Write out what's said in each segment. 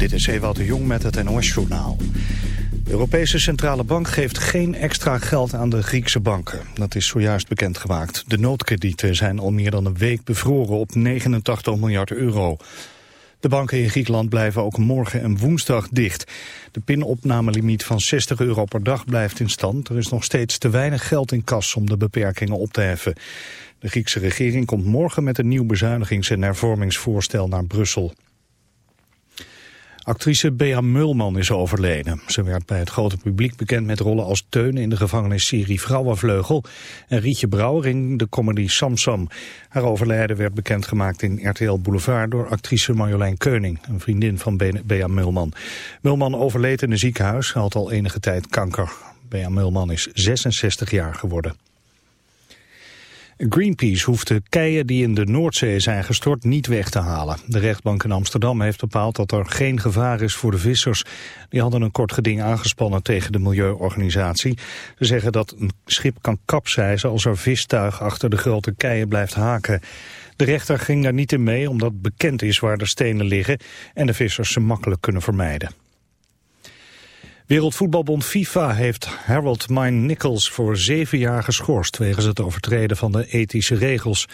Dit is Ewout de Jong met het NOS-journaal. De Europese Centrale Bank geeft geen extra geld aan de Griekse banken. Dat is zojuist bekendgemaakt. De noodkredieten zijn al meer dan een week bevroren op 89 miljard euro. De banken in Griekenland blijven ook morgen en woensdag dicht. De pinopnamelimiet van 60 euro per dag blijft in stand. Er is nog steeds te weinig geld in kas om de beperkingen op te heffen. De Griekse regering komt morgen met een nieuw bezuinigings- en hervormingsvoorstel naar Brussel. Actrice Bea Mulman is overleden. Ze werd bij het grote publiek bekend met rollen als Teun in de gevangenisserie Vrouwenvleugel en Rietje Brouwer in de comedy Samsam. Haar overlijden werd bekendgemaakt in RTL Boulevard door actrice Marjolein Keuning, een vriendin van Bea Mulman. Mulman overleed in een ziekenhuis, had al enige tijd kanker. Bea Mulman is 66 jaar geworden. Greenpeace hoeft de keien die in de Noordzee zijn gestort niet weg te halen. De rechtbank in Amsterdam heeft bepaald dat er geen gevaar is voor de vissers. Die hadden een kort geding aangespannen tegen de milieuorganisatie. Ze zeggen dat een schip kan kapseizen als er vistuig achter de grote keien blijft haken. De rechter ging daar niet in mee omdat bekend is waar de stenen liggen en de vissers ze makkelijk kunnen vermijden. Wereldvoetbalbond FIFA heeft Harold Mine Nichols voor zeven jaar geschorst... wegens het overtreden van de ethische regels.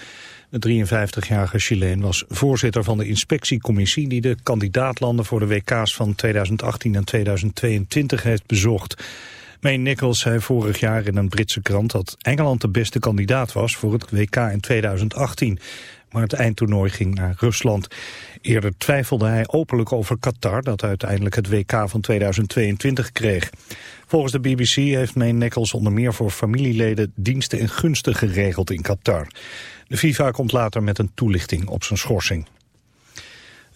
De 53-jarige Chileen was voorzitter van de inspectiecommissie... die de kandidaatlanden voor de WK's van 2018 en 2022 heeft bezocht. May Nichols zei vorig jaar in een Britse krant dat Engeland de beste kandidaat was voor het WK in 2018 maar het eindtoernooi ging naar Rusland. Eerder twijfelde hij openlijk over Qatar, dat uiteindelijk het WK van 2022 kreeg. Volgens de BBC heeft May Nichols onder meer voor familieleden diensten en gunsten geregeld in Qatar. De FIFA komt later met een toelichting op zijn schorsing.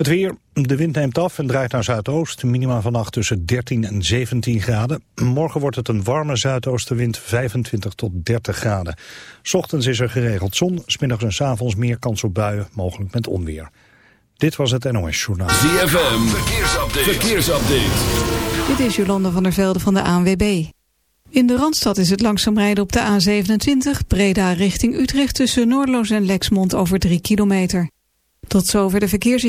Het weer, de wind neemt af en draait naar zuidoost. Minima vannacht tussen 13 en 17 graden. Morgen wordt het een warme zuidoostenwind 25 tot 30 graden. Ochtends is er geregeld zon, smiddags en s avonds meer kans op buien, mogelijk met onweer. Dit was het NOS Journaal. ZFM, verkeersupdate. verkeersupdate. Dit is Jolanda van der Velde van de ANWB. In de Randstad is het langzaam rijden op de A27, Breda richting Utrecht... tussen Noordloos en Lexmond over 3 kilometer. Tot zover de verkeers.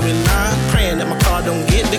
when I'm praying that my car don't get the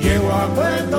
Llego a cuento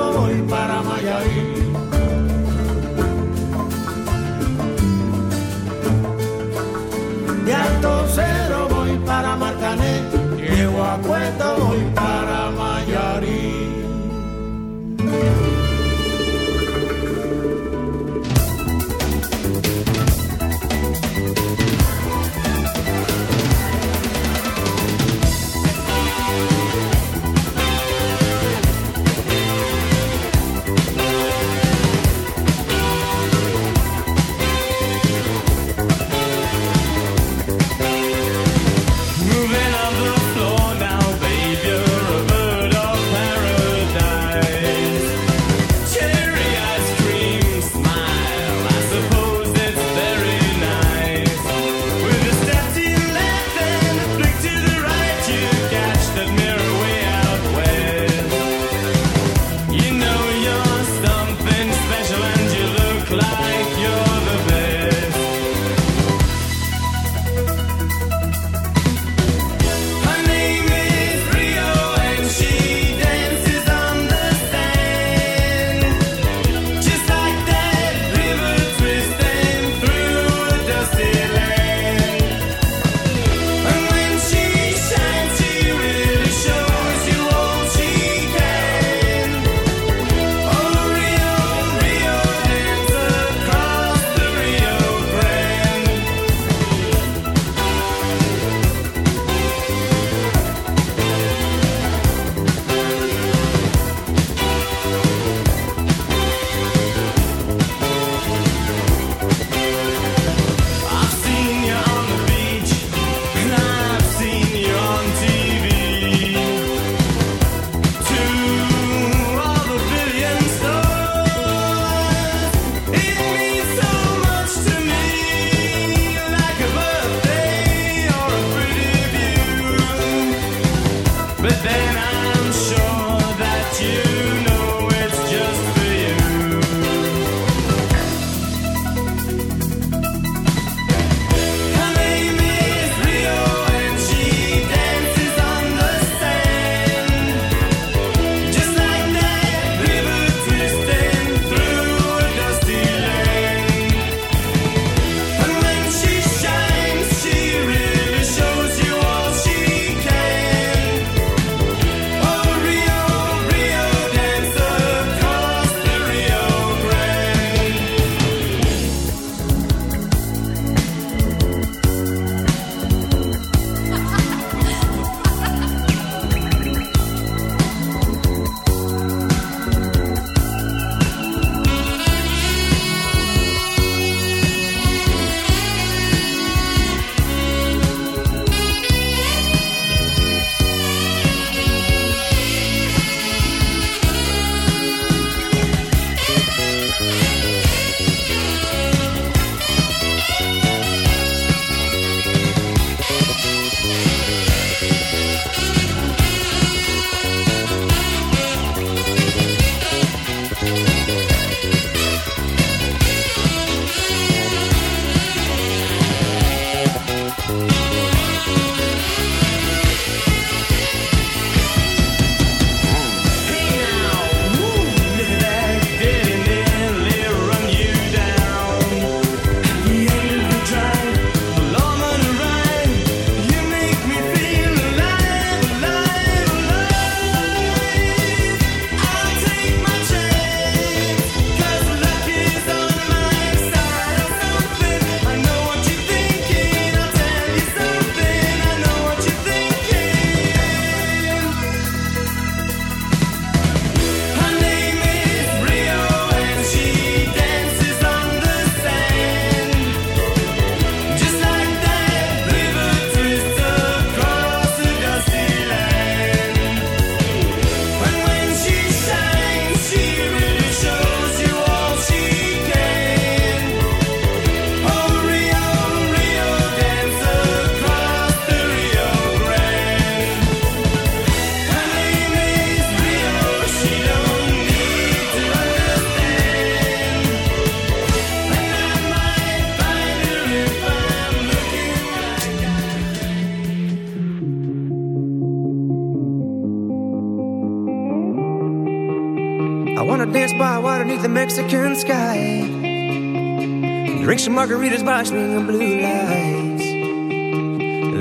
margaritas by a string of blue lights.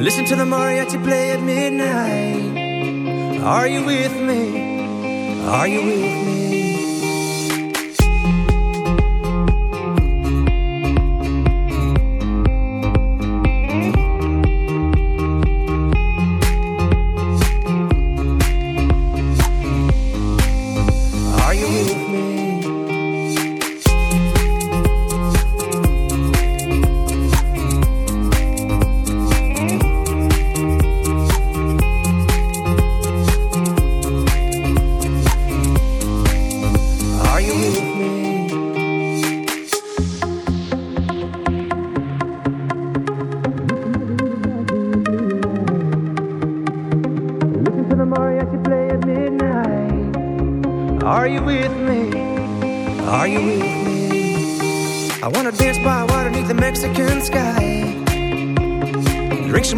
Listen to the mariachi play at midnight. Are you with me? Are you with me?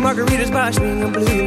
margaritas by Swinging Blue.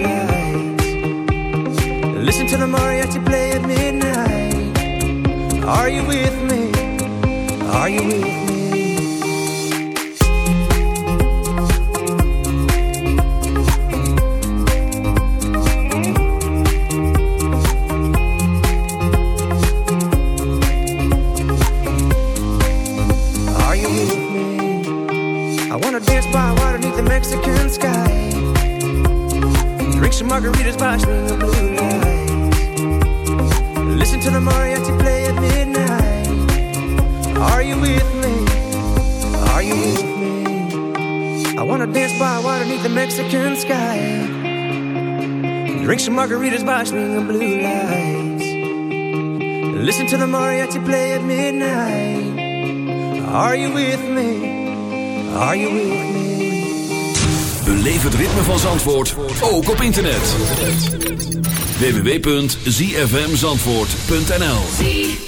swing of blue lights. Listen to the mariachi play at midnight. Are you with me? Are you with me? Beleef het ritme van Zandvoort ook op internet. www.zfmzandvoort.nl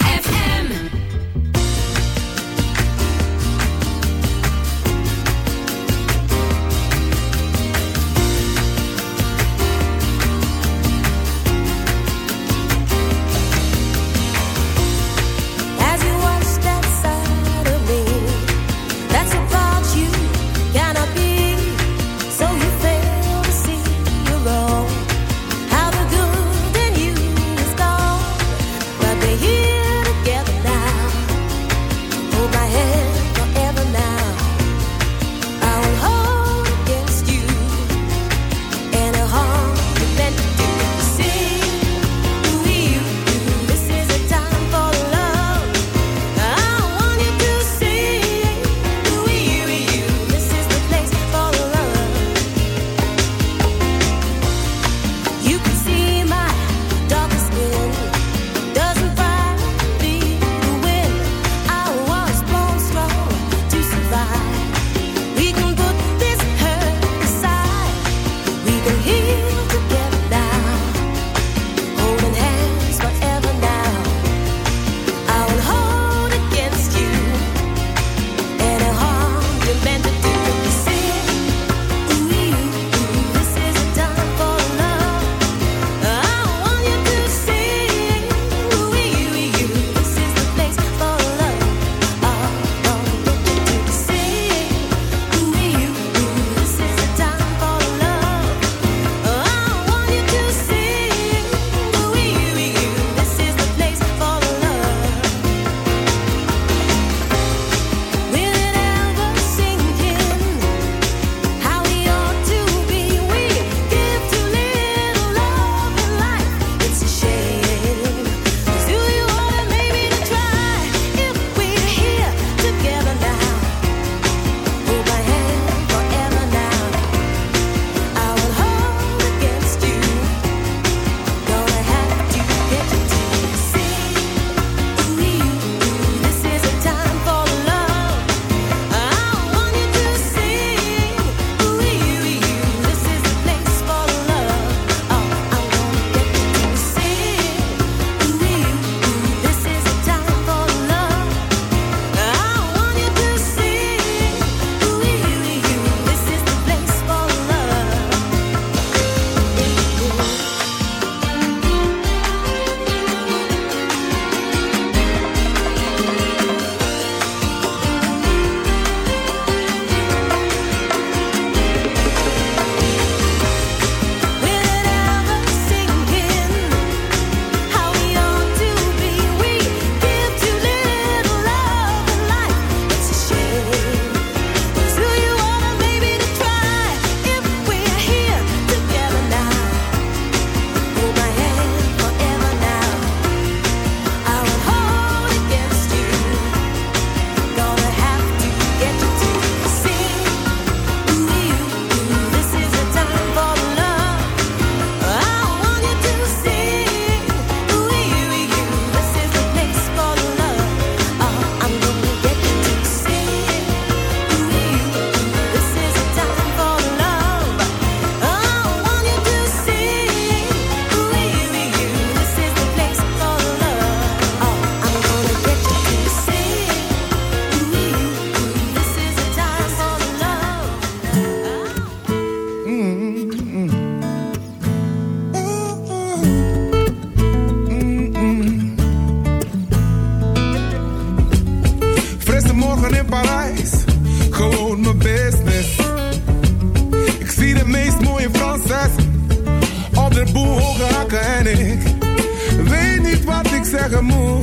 amour,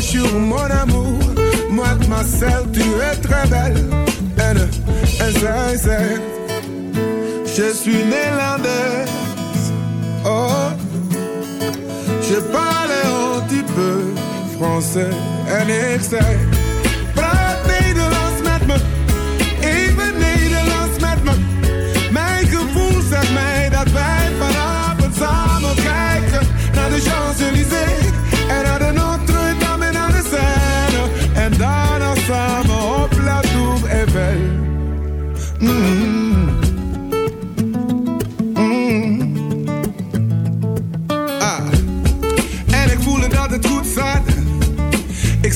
sur mon amour. Moi de ma selle, tu es très belle. N, S, S, S. Je suis néerlandaise. Oh, je parle un petit peu français. N,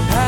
the past.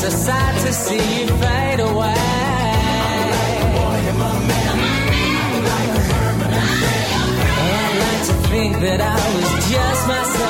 So sad to see you fade away. I'm like a boy man. I'm like a permanent man. I like to think that I was just myself.